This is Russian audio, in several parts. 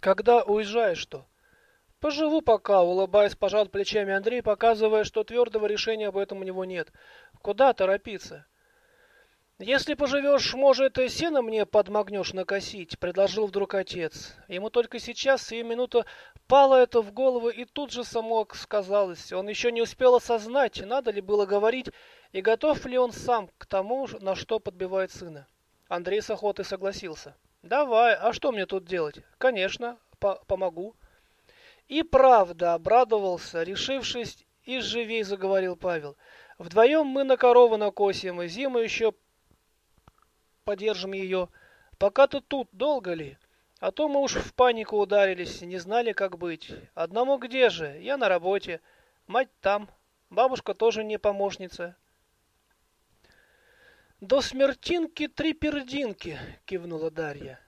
Когда уезжаешь-то? Поживу пока, улыбаясь, пожал плечами Андрей, показывая, что твердого решения об этом у него нет. Куда торопиться? «Если поживешь, может, и сено мне подмогнешь накосить», — предложил вдруг отец. Ему только сейчас, сию минуту, пало это в голову, и тут же само сказалось. Он еще не успел осознать, надо ли было говорить, и готов ли он сам к тому, на что подбивает сына. Андрей с охотой согласился. «Давай, а что мне тут делать?» «Конечно, по помогу». И правда обрадовался, решившись, и живей заговорил Павел. «Вдвоем мы на корову накосим, и зиму еще подержим ее. Пока ты тут, долго ли? А то мы уж в панику ударились, не знали, как быть. Одному где же? Я на работе. Мать там. Бабушка тоже не помощница. До смертинки три пердинки, кивнула Дарья.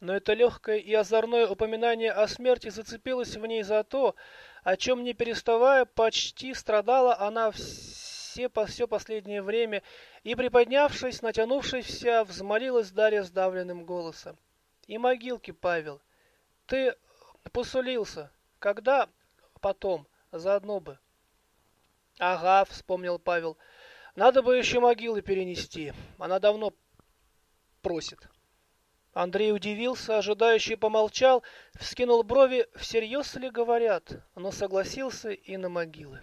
Но это легкое и озорное упоминание о смерти зацепилось в ней за то, о чем не переставая почти страдала она все, все последнее время, и, приподнявшись, натянувшись вся, взмолилась Дарья сдавленным голосом. «И могилки, Павел, ты посулился. Когда? Потом. Заодно бы». «Ага», — вспомнил Павел, — надо бы еще могилы перенести. Она давно просит. Андрей удивился, ожидающий помолчал, вскинул брови, всерьез ли говорят, но согласился и на могилы.